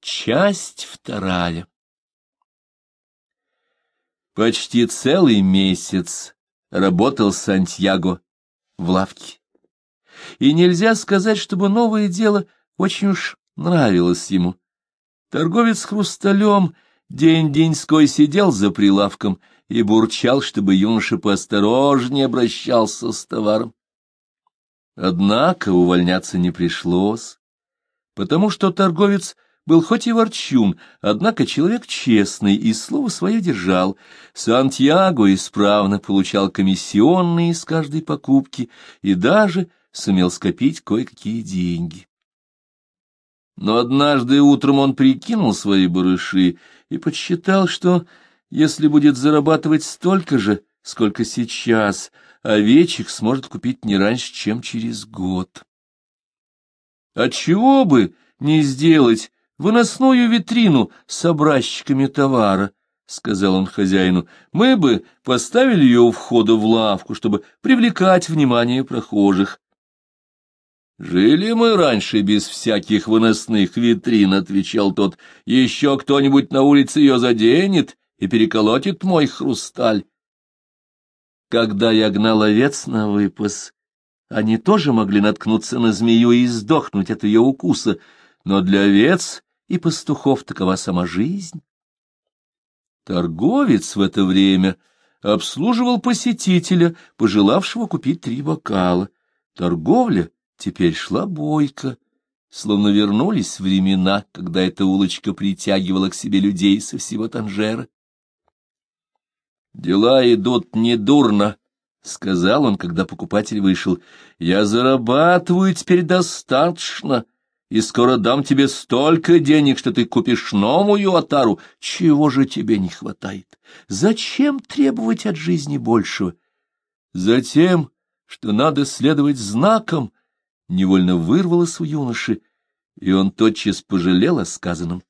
Часть вторая. Почти целый месяц работал Сантьяго в лавке. И нельзя сказать, чтобы новое дело очень уж нравилось ему. Торговец хрусталем день-деньской сидел за прилавком и бурчал, чтобы юноша поосторожнее обращался с товаром. Однако увольняться не пришлось, потому что торговец — был хоть и ворчун, однако человек честный и слово свое держал. Сантьяго исправно получал комиссионные из каждой покупки и даже сумел скопить кое-какие деньги. Но однажды утром он прикинул свои барыши и подсчитал, что если будет зарабатывать столько же, сколько сейчас, овечек сможет купить не раньше, чем через год. Отчего бы не сделать выносную витрину с образчиками товара, — сказал он хозяину, — мы бы поставили ее у входа в лавку, чтобы привлекать внимание прохожих. «Жили мы раньше без всяких выносных витрин», — отвечал тот. «Еще кто-нибудь на улице ее заденет и переколотит мой хрусталь». Когда я гнал овец на выпас, они тоже могли наткнуться на змею и сдохнуть от ее укуса, но для овец и пастухов такова сама жизнь. Торговец в это время обслуживал посетителя, пожелавшего купить три бокала. Торговля теперь шла бойко, словно вернулись времена, когда эта улочка притягивала к себе людей со всего Танжера. «Дела идут недурно», — сказал он, когда покупатель вышел. «Я зарабатываю теперь достаточно, и скоро дам тебе столько денег, что ты купишь новую отару. Чего же тебе не хватает? Зачем требовать от жизни большего? Затем, что надо следовать знакам, невольно вырвалось у юноши, и он тотчас пожалел о сказанном.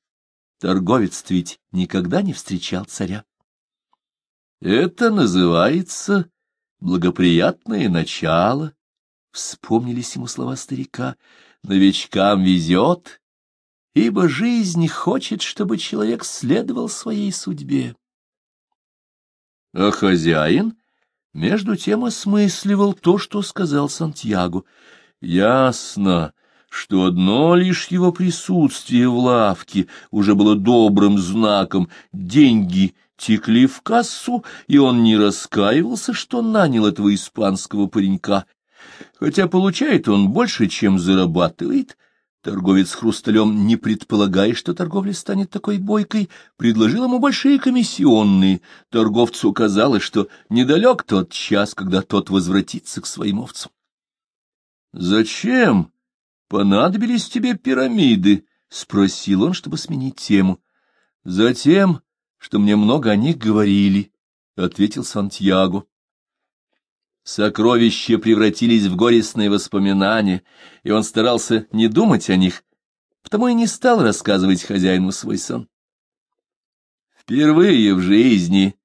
Торговец ведь никогда не встречал царя. Это называется благоприятное начало, — вспомнились ему слова старика, — новичкам везет, ибо жизнь хочет, чтобы человек следовал своей судьбе. А хозяин, между тем, осмысливал то, что сказал Сантьяго. Ясно, что одно лишь его присутствие в лавке уже было добрым знаком. Деньги текли в кассу, и он не раскаивался, что нанял этого испанского паренька, Хотя получает он больше, чем зарабатывает, торговец хрусталем, не предполагая, что торговля станет такой бойкой, предложил ему большие комиссионные. Торговцу казалось, что недалек тот час, когда тот возвратится к своим овцам. — Зачем понадобились тебе пирамиды? — спросил он, чтобы сменить тему. — Затем, что мне много о них говорили, — ответил Сантьяго. Сокровища превратились в горестные воспоминания, и он старался не думать о них, потому и не стал рассказывать хозяину свой сон. Впервые в жизни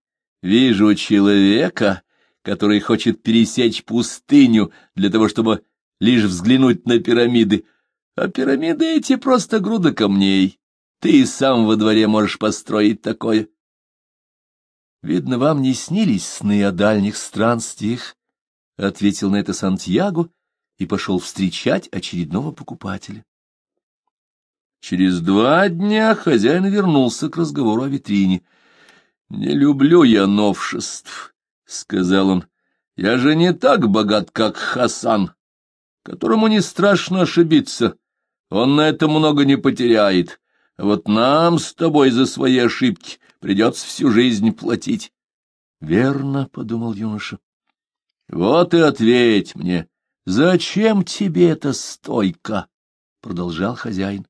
вижу человека, который хочет пересечь пустыню для того, чтобы лишь взглянуть на пирамиды, а пирамиды эти просто груда камней. Ты и сам во дворе можешь построить такое. Видно, вам не снились сны о дальних странствиях, — ответил на это Сантьяго и пошел встречать очередного покупателя. Через два дня хозяин вернулся к разговору о витрине. — Не люблю я новшеств, — сказал он. — Я же не так богат, как Хасан, которому не страшно ошибиться. Он на это много не потеряет. А вот нам с тобой за свои ошибки придется всю жизнь платить. — Верно, — подумал юноша. Вот и ответь мне, зачем тебе эта стойка? Продолжал хозяин.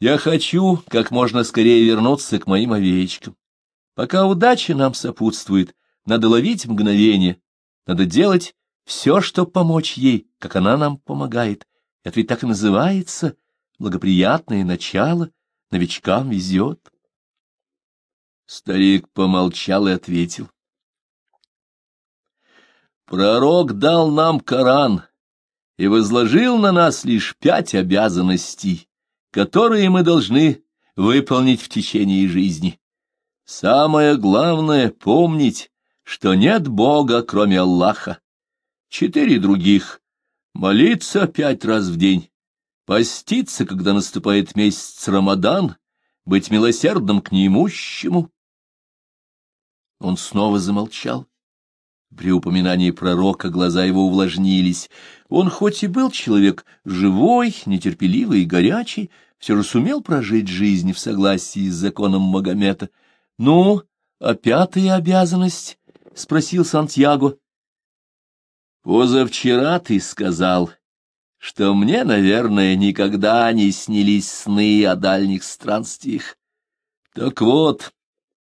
Я хочу как можно скорее вернуться к моим овечкам. Пока удача нам сопутствует, надо ловить мгновение, надо делать все, чтобы помочь ей, как она нам помогает. Это ведь так и называется благоприятное начало, новичкам везет. Старик помолчал и ответил. Пророк дал нам Коран и возложил на нас лишь пять обязанностей. которые мы должны выполнить в течение жизни. Самое главное — помнить, что нет Бога, кроме Аллаха. Четыре других — молиться пять раз в день, поститься, когда наступает месяц Рамадан, быть милосердным к неимущему. Он снова замолчал. При упоминании пророка глаза его увлажнились. Он хоть и был человек живой, нетерпеливый и горячий, все же сумел прожить жизнь в согласии с законом Магомета. — Ну, а пятая обязанность? — спросил Сантьяго. — Позавчера ты сказал, что мне, наверное, никогда не снились сны о дальних странствиях. Так вот,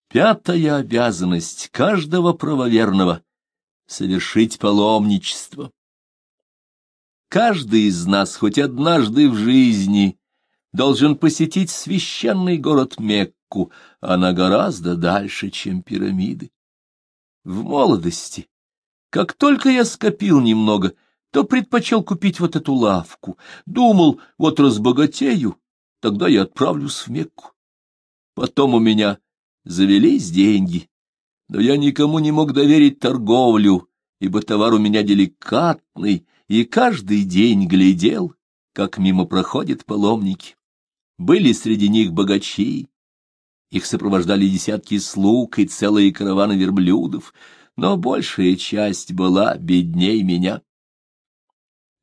пятая обязанность каждого правоверного — совершить паломничество. Каждый из нас хоть однажды в жизни должен посетить священный город Мекку, она гораздо дальше, чем пирамиды. В молодости, как только я скопил немного, то предпочел купить вот эту лавку. Думал, вот разбогатею, тогда я отправлюсь в Мекку. Потом у меня завелись деньги, но я никому не мог доверить торговлю, ибо товар у меня деликатный, и каждый день глядел, как мимо проходят паломники. Были среди них богачи, их сопровождали десятки слуг и целые караваны верблюдов, но большая часть была бедней меня.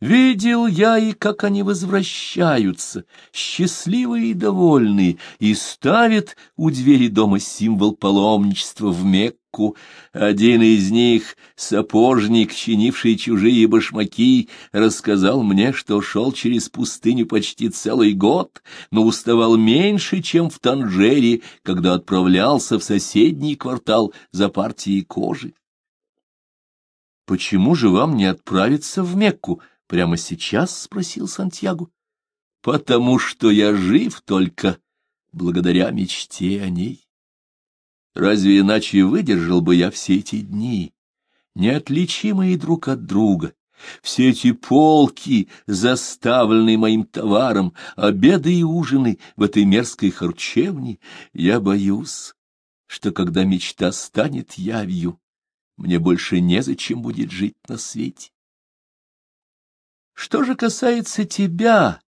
Видел я и как они возвращаются, счастливые и довольные, и ставят у двери дома символ паломничества в Мекку. Один из них, сапожник, чинивший чужие башмаки, рассказал мне, что шел через пустыню почти целый год, но уставал меньше, чем в Танжере, когда отправлялся в соседний квартал за партией кожи. «Почему же вам не отправиться в Мекку?» Прямо сейчас? — спросил Сантьяго. — Потому что я жив только благодаря мечте о ней. Разве иначе выдержал бы я все эти дни, неотличимые друг от друга, все эти полки, заставленные моим товаром, обеды и ужины в этой мерзкой харчевне, я боюсь, что когда мечта станет явью, мне больше незачем будет жить на свете. Что же касается тебя,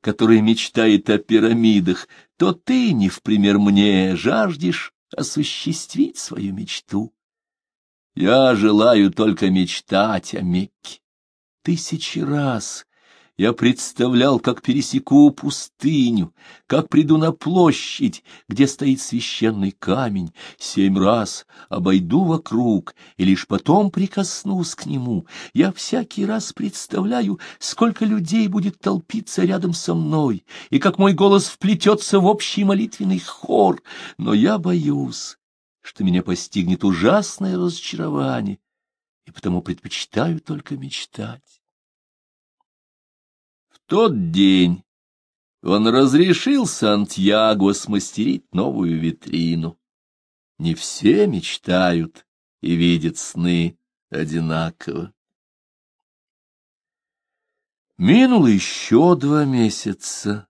который мечтает о пирамидах, то ты, не в пример мне, жаждешь осуществить свою мечту. Я желаю только мечтать о Мекке. Тысячи раз я представлял, как пересеку пустыню, как приду на площадь, где стоит священный камень, семь раз обойду вокруг и лишь потом прикоснусь к нему. Я всякий раз представляю, сколько людей будет толпиться рядом со мной, и как мой голос вплетется в общий молитвенный хор. Но я боюсь, что меня постигнет ужасное разочарование, и потому предпочитаю только мечтать тот день он разрешил Сантьяго смастерить новую витрину. Не все мечтают и видят сны одинаково. Минуло еще два месяца.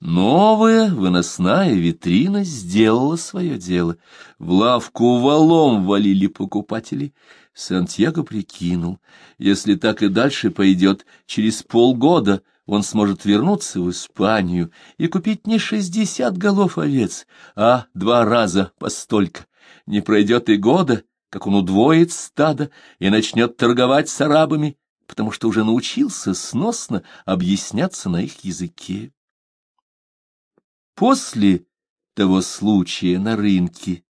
Новая выносная витрина сделала свое дело. В лавку валом валили покупатели. Сантьяго прикинул, если так и дальше пойдет, через полгода он сможет вернуться в Испанию и купить не шестьдесят голов овец, а два раза по столько. Не пройдет и года, как он удвоит стадо и начнет торговать с арабами, потому что уже научился сносно объясняться на их языке. После того случая на рынке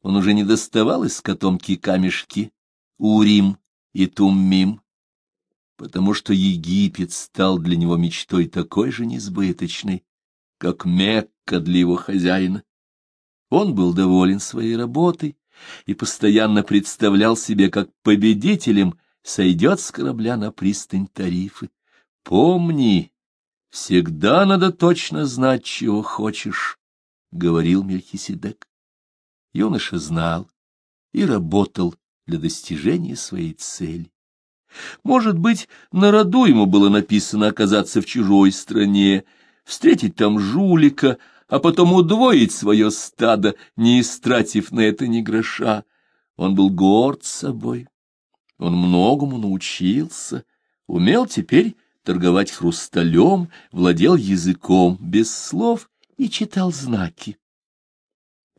он уже не доставал из котомки камешки Урим и Туммим, потому что Египет стал для него мечтой такой же несбыточной, как Мекка для его хозяина. Он был доволен своей работой и постоянно представлял себе, как победителем сойдет с корабля на пристань Тарифы. Помни, Всегда надо точно знать, чего хочешь, — говорил Мельхиседек. Юноша знал и работал для достижения своей цели. Может быть, на роду ему было написано оказаться в чужой стране, встретить там жулика, а потом удвоить свое стадо, не истратив на это ни гроша. Он был горд собой. Он многому научился, умел теперь торговать хрусталем, владел языком без слов и читал знаки.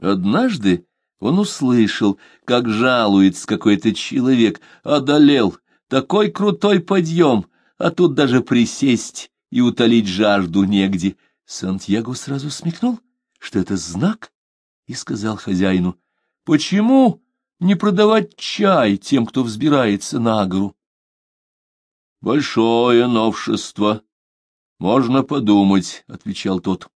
Однажды он услышал, как жалуется какой-то человек, одолел, такой крутой подъем, а тут даже присесть и утолить жажду негде. Сантьяго сразу смекнул, что это знак, и сказал хозяину, «Почему не продавать чай тем, кто взбирается на гору?» «Большое новшество. Можно подумать», — отвечал тот.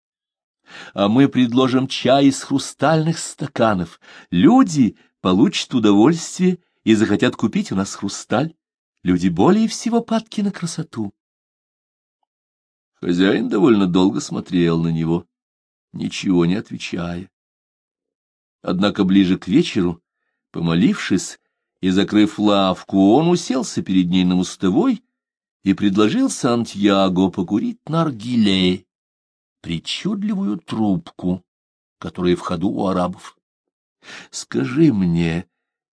«А мы предложим чай из хрустальных стаканов. Люди получат удовольствие и захотят купить у нас хрусталь. Люди более всего падки на красоту». Хозяин довольно долго смотрел на него, ничего не отвечая. Однако ближе к вечеру, помолившись и закрыв лавку, он уселся перед ней на мостовой и предложил Сантьяго покурить наргиле, причудливую трубку, которая в ходу у арабов. — Скажи мне,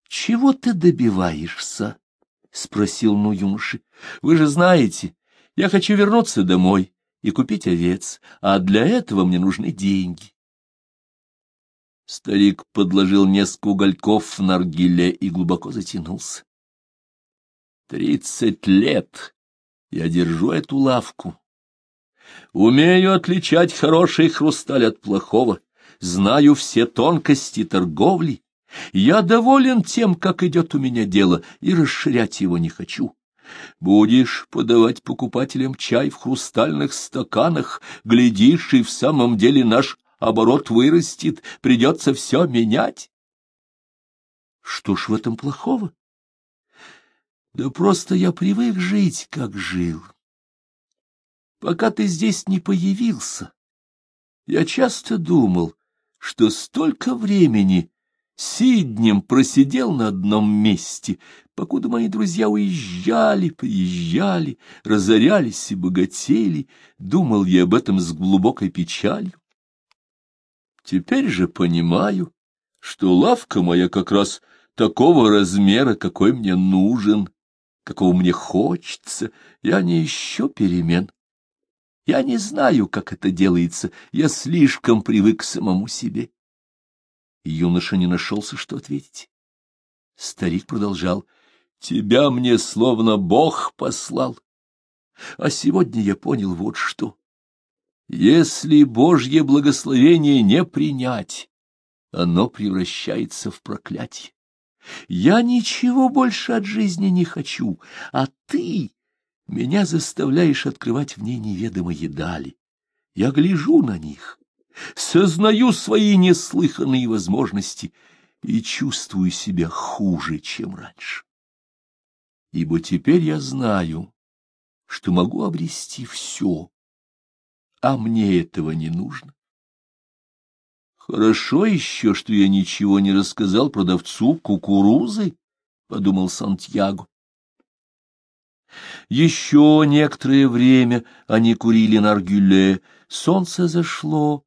чего ты добиваешься? — спросил ну Вы же знаете, я хочу вернуться домой и купить овец, а для этого мне нужны деньги. Старик подложил несколько угольков в наргиле и глубоко затянулся. Тридцать лет я держу эту лавку. Умею отличать хороший хрусталь от плохого, знаю все тонкости торговли. Я доволен тем, как идет у меня дело, и расширять его не хочу. Будешь подавать покупателям чай в хрустальных стаканах, глядишь, и в самом деле наш оборот вырастет, придется все менять. Что ж в этом плохого? Да просто я привык жить, как жил. Пока ты здесь не появился, я часто думал, что столько времени Сиднем просидел на одном месте, покуда мои друзья уезжали, приезжали, разорялись и богатели, думал я об этом с глубокой печалью. Теперь же понимаю, что лавка моя как раз такого размера, какой мне нужен, какого мне хочется, я не ищу перемен. Я не знаю, как это делается, я слишком привык к самому себе. Юноша не нашелся, что ответить. Старик продолжал. — Тебя мне словно Бог послал. А сегодня я понял вот что. Если Божье благословение не принять, оно превращается в проклятие. Я ничего больше от жизни не хочу, а ты меня заставляешь открывать в ней неведомые дали. Я гляжу на них, сознаю свои неслыханные возможности и чувствую себя хуже, чем раньше. Ибо теперь я знаю, что могу обрести все, а мне этого не нужно. Хорошо еще, что я ничего не рассказал продавцу кукурузы, — подумал Сантьяго. Еще некоторое время они курили наргюле, солнце зашло,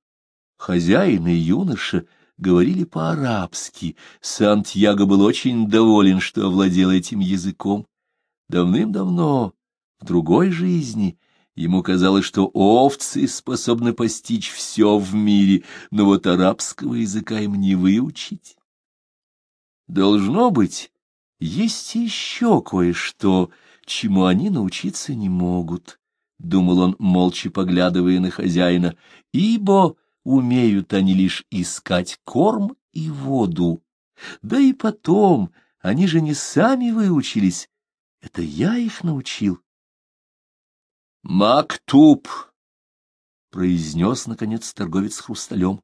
Хозяин и юноша говорили по-арабски. Сантьяго был очень доволен, что овладел этим языком. Давным-давно, в другой жизни, ему казалось, что овцы способны постичь все в мире, но вот арабского языка им не выучить. Должно быть, есть еще кое-что, чему они научиться не могут, — думал он, молча поглядывая на хозяина, — ибо умеют они лишь искать корм и воду. Да и потом, они же не сами выучились, это я их научил. «Мактуб!» — произнес, наконец, торговец хрусталем.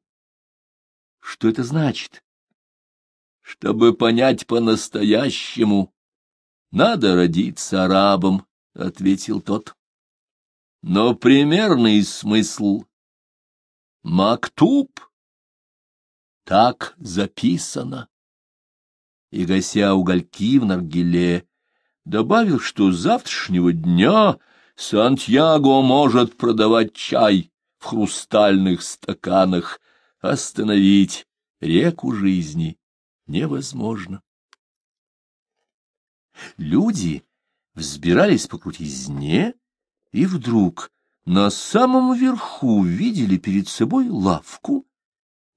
«Что это значит?» «Чтобы понять по-настоящему, надо родиться арабом», — ответил тот. «Но примерный смысл Мактуб? Так записано. И, гася угольки в наргиле, добавил, что с завтрашнего дня Сантьяго может продавать чай в хрустальных стаканах, остановить реку жизни невозможно. Люди взбирались по крутизне, и вдруг на самом верху видели перед собой лавку,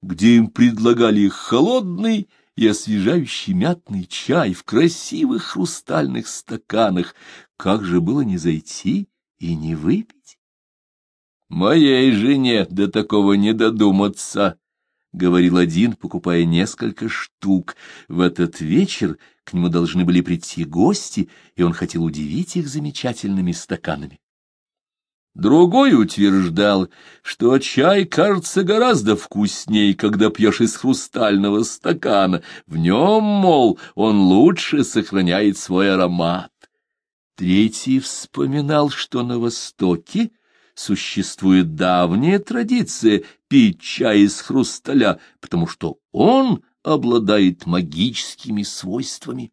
где им предлагали холодный и освежающий мятный чай в красивых хрустальных стаканах. Как же было не зайти и не выпить? Моей жене до такого не додуматься, — говорил один, покупая несколько штук. В этот вечер к нему должны были прийти гости, и он хотел удивить их замечательными стаканами. Другой утверждал, что чай кажется гораздо вкуснее, когда пьешь из хрустального стакана. В нем, мол, он лучше сохраняет свой аромат. Третий вспоминал, что на Востоке существует давняя традиция пить чай из хрусталя, потому что он обладает магическими свойствами.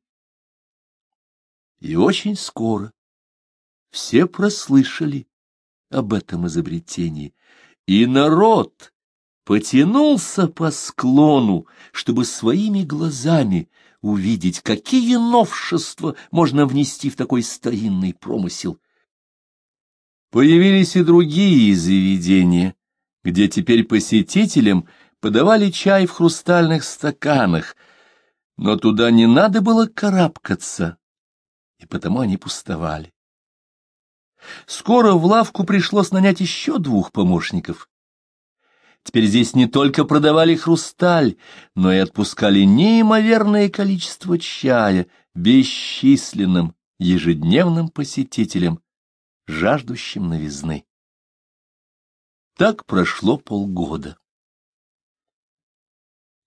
И очень скоро все прослышали об этом изобретении, и народ потянулся по склону, чтобы своими глазами увидеть, какие новшества можно внести в такой старинный промысел. Появились и другие заведения, где теперь посетителям подавали чай в хрустальных стаканах, но туда не надо было карабкаться, и потому они пустовали. Скоро в лавку пришлось нанять еще двух помощников. Теперь здесь не только продавали хрусталь, но и отпускали неимоверное количество чая бесчисленным ежедневным посетителям, жаждущим новизны. Так прошло полгода.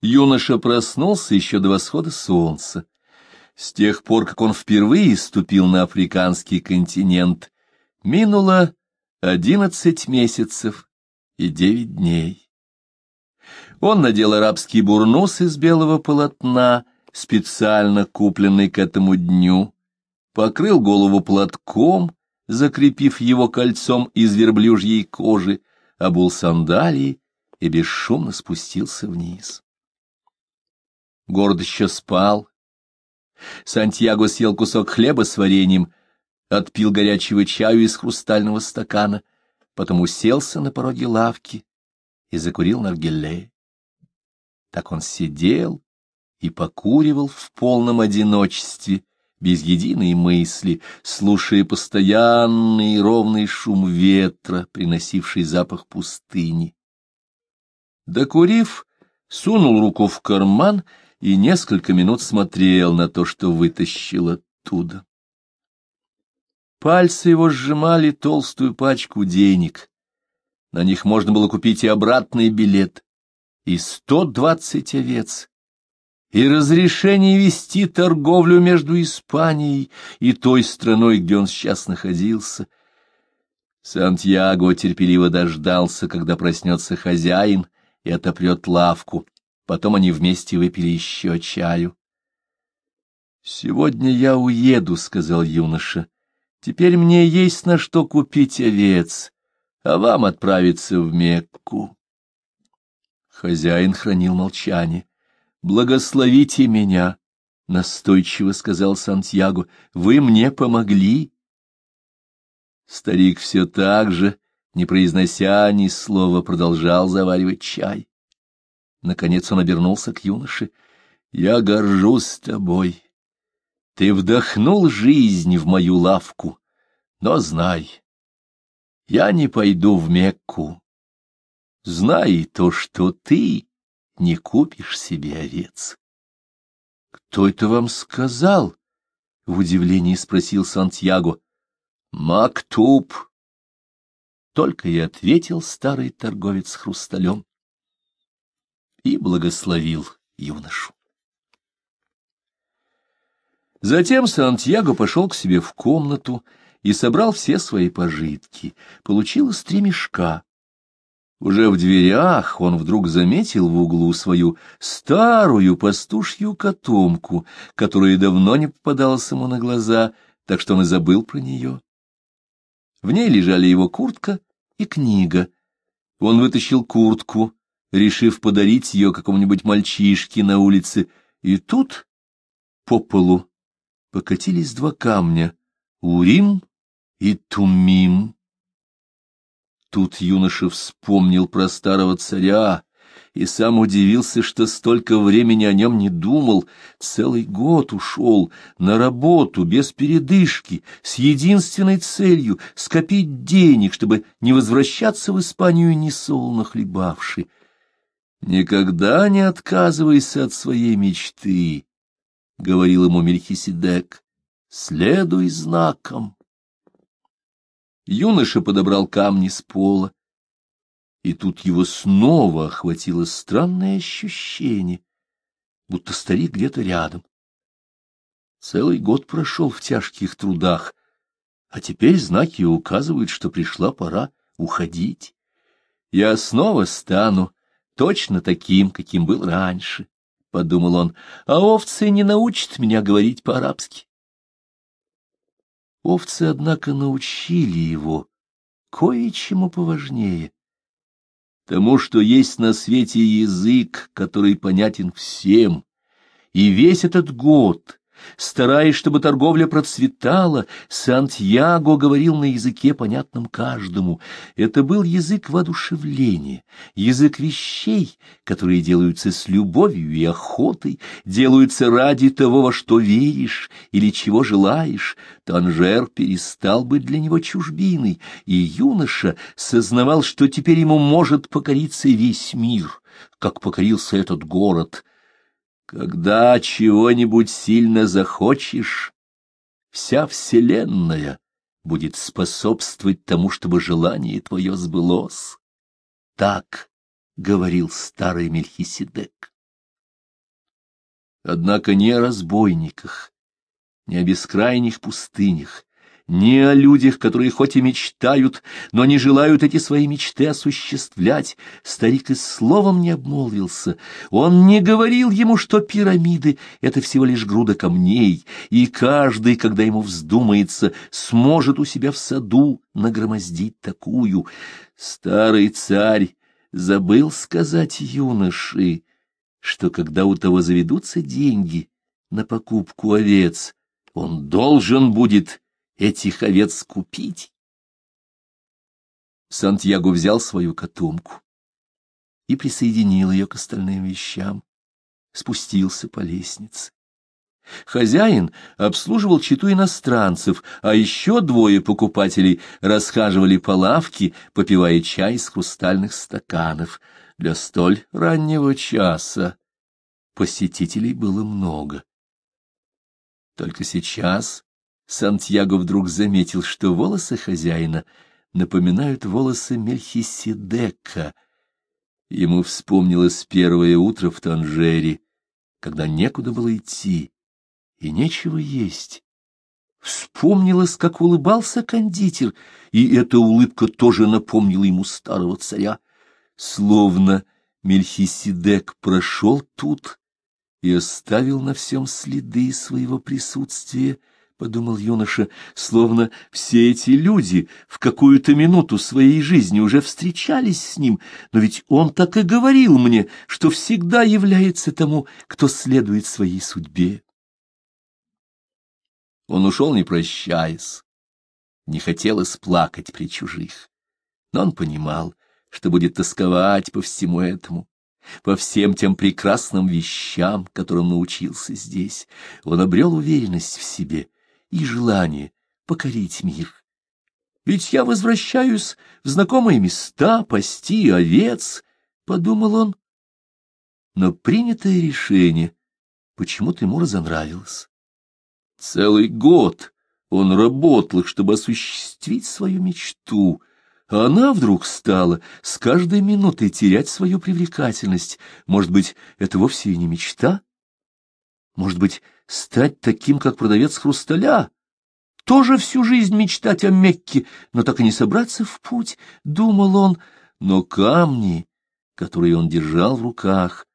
Юноша проснулся еще до восхода солнца. С тех пор, как он впервые ступил на африканский континент, Минуло одиннадцать месяцев и девять дней. Он надел арабский бурнус из белого полотна, специально купленный к этому дню, покрыл голову платком, закрепив его кольцом из верблюжьей кожи, обул сандалии и бесшумно спустился вниз. Город еще спал. Сантьяго съел кусок хлеба с вареньем отпил горячего чаю из хрустального стакана, потом уселся на пороге лавки и закурил наргиле. Так он сидел и покуривал в полном одиночестве, без единой мысли, слушая постоянный ровный шум ветра, приносивший запах пустыни. Докурив, сунул руку в карман и несколько минут смотрел на то, что вытащил оттуда. Пальцы его сжимали толстую пачку денег. На них можно было купить и обратный билет, и сто двадцать овец, и разрешение вести торговлю между Испанией и той страной, где он сейчас находился. Сантьяго терпеливо дождался, когда проснется хозяин и отопрет лавку. Потом они вместе выпили еще чаю. — Сегодня я уеду, — сказал юноша. Теперь мне есть на что купить овец, а вам отправиться в Мекку. Хозяин хранил молчание. «Благословите меня», — настойчиво сказал Сантьяго, — «вы мне помогли». Старик все так же, не произнося ни слова, продолжал заваривать чай. Наконец он обернулся к юноше. «Я горжусь тобой. Ты вдохнул жизнь в мою лавку, но знай, я не пойду в Мекку. Знай то, что ты не купишь себе овец. — Кто это вам сказал? — в удивлении спросил Сантьяго. — Мактуб. Только и ответил старый торговец хрусталем и благословил юношу. Затем Сантьяго пошел к себе в комнату и собрал все свои пожитки. Получилось три мешка. Уже в дверях он вдруг заметил в углу свою старую пастушью котомку, которая давно не попадалась ему на глаза, так что он и забыл про нее. В ней лежали его куртка и книга. Он вытащил куртку, решив подарить ее какому-нибудь мальчишке на улице, и тут по полу покатились два камня — Урим и Тумим. Тут юноша вспомнил про старого царя и сам удивился, что столько времени о нем не думал. Целый год ушел на работу без передышки, с единственной целью — скопить денег, чтобы не возвращаться в Испанию несолоно хлебавши. «Никогда не отказывайся от своей мечты», — говорил ему Мельхиседек, — «следуй знаком». Юноша подобрал камни с пола, и тут его снова охватило странное ощущение, будто старик где-то рядом. Целый год прошел в тяжких трудах, а теперь знаки указывают, что пришла пора уходить. Я снова стану точно таким, каким был раньше, — подумал он, — а овцы не научат меня говорить по-арабски. Овцы, однако, научили его кое-чему поважнее. Тому, что есть на свете язык, который понятен всем, и весь этот год Стараясь, чтобы торговля процветала, Сантьяго говорил на языке, понятном каждому. Это был язык воодушевления, язык вещей, которые делаются с любовью и охотой, делаются ради того, во что веришь или чего желаешь. Танжер перестал быть для него чужбиной, и юноша сознавал, что теперь ему может покориться весь мир, как покорился этот город — когда чего-нибудь сильно захочешь, вся вселенная будет способствовать тому, чтобы желание твое сбылось. Так говорил старый Мельхиседек. Однако не о разбойниках, не о бескрайних пустынях, не о людях, которые хоть и мечтают, но не желают эти свои мечты осуществлять. Старик и словом не обмолвился. Он не говорил ему, что пирамиды — это всего лишь груда камней, и каждый, когда ему вздумается, сможет у себя в саду нагромоздить такую. Старый царь забыл сказать юноше, что когда у того заведутся деньги на покупку овец, он должен будет этих овец купить. Сантьяго взял свою котомку и присоединил ее к остальным вещам, спустился по лестнице. Хозяин обслуживал читу иностранцев, а еще двое покупателей расхаживали по лавке, попивая чай из хрустальных стаканов. Для столь раннего часа посетителей было много. Только сейчас Сантьяго вдруг заметил, что волосы хозяина напоминают волосы Мельхиседека. Ему вспомнилось первое утро в Танжере, когда некуда было идти и нечего есть. Вспомнилось, как улыбался кондитер, и эта улыбка тоже напомнила ему старого царя. Словно Мельхиседек прошел тут и оставил на всем следы своего присутствия, — подумал юноша, — словно все эти люди в какую-то минуту своей жизни уже встречались с ним, но ведь он так и говорил мне, что всегда является тому, кто следует своей судьбе. Он ушел, не прощаясь, не хотелось плакать при чужих, но он понимал, что будет тосковать по всему этому, по всем тем прекрасным вещам, которым научился здесь. Он обрел уверенность в себе — и желание покорить мир. Ведь я возвращаюсь в знакомые места пасти овец, — подумал он. Но принятое решение почему-то ему разонравилось. Целый год он работал, чтобы осуществить свою мечту, а она вдруг стала с каждой минутой терять свою привлекательность. Может быть, это вовсе и не мечта? Может быть, стать таким, как продавец хрусталя? Тоже всю жизнь мечтать о Мекке, но так и не собраться в путь, — думал он. Но камни, которые он держал в руках,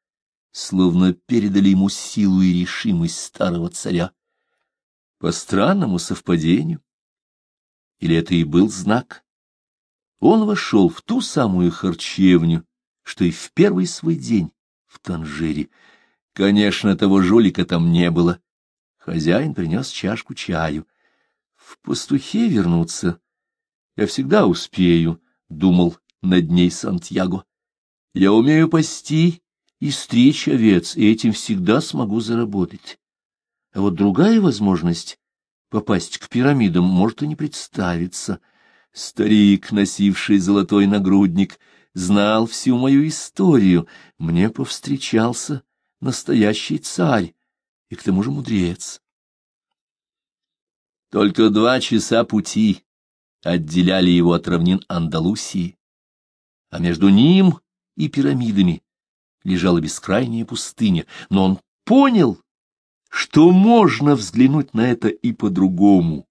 словно передали ему силу и решимость старого царя. По странному совпадению. Или это и был знак? он вошел в ту самую харчевню, что и в первый свой день в Танжире. Конечно, того жулика там не было. Хозяин принес чашку чаю. В пастухе вернуться я всегда успею, — думал над ней Сантьяго. Я умею пасти и стричь овец, и этим всегда смогу заработать. А вот другая возможность — попасть к пирамидам может и не представиться. Старик, носивший золотой нагрудник, знал всю мою историю. Мне повстречался настоящий царь, и к тому же мудрец. Только два часа пути отделяли его от равнин Андалусии, а между ним и пирамидами лежала бескрайняя пустыня, но он понял, что можно взглянуть на это и по-другому.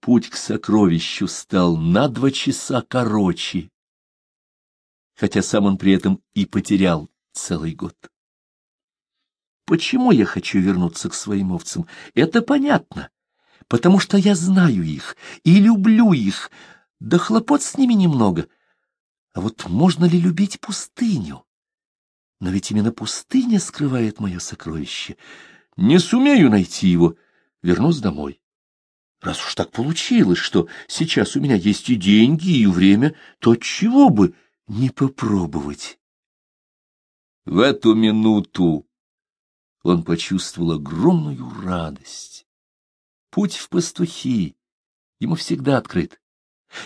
Путь к сокровищу стал на два часа короче, хотя сам он при этом и потерял целый год. Почему я хочу вернуться к своим овцам? Это понятно, потому что я знаю их и люблю их, да хлопот с ними немного. А вот можно ли любить пустыню? Но ведь именно пустыня скрывает мое сокровище. Не сумею найти его, вернусь домой. Раз уж так получилось, что сейчас у меня есть и деньги, и время, то чего бы не попробовать? В эту минуту он почувствовал огромную радость. Путь в пастухи ему всегда открыт.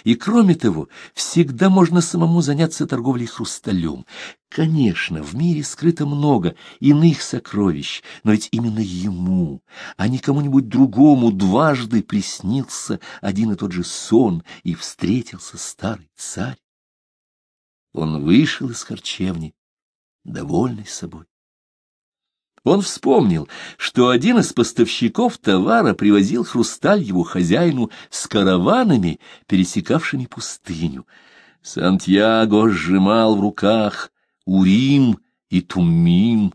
И, кроме того, всегда можно самому заняться торговлей хрусталем. Конечно, в мире скрыто много иных сокровищ, но ведь именно ему, а не кому-нибудь другому дважды приснился один и тот же сон, и встретился старый царь. Он вышел из харчевни, довольный собой. Он вспомнил, что один из поставщиков товара привозил хрусталь его хозяину с караванами, пересекавшими пустыню. Сантьяго сжимал в руках Урим и Тумим.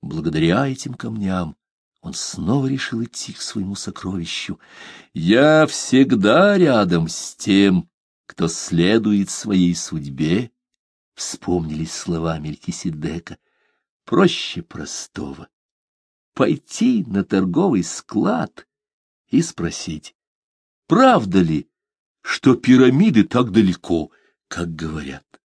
Благодаря этим камням он снова решил идти к своему сокровищу. «Я всегда рядом с тем, кто следует своей судьбе», — вспомнились слова Мелькиседека проще простого. Пойти на торговый склад и спросить, правда ли, что пирамиды так далеко, как говорят.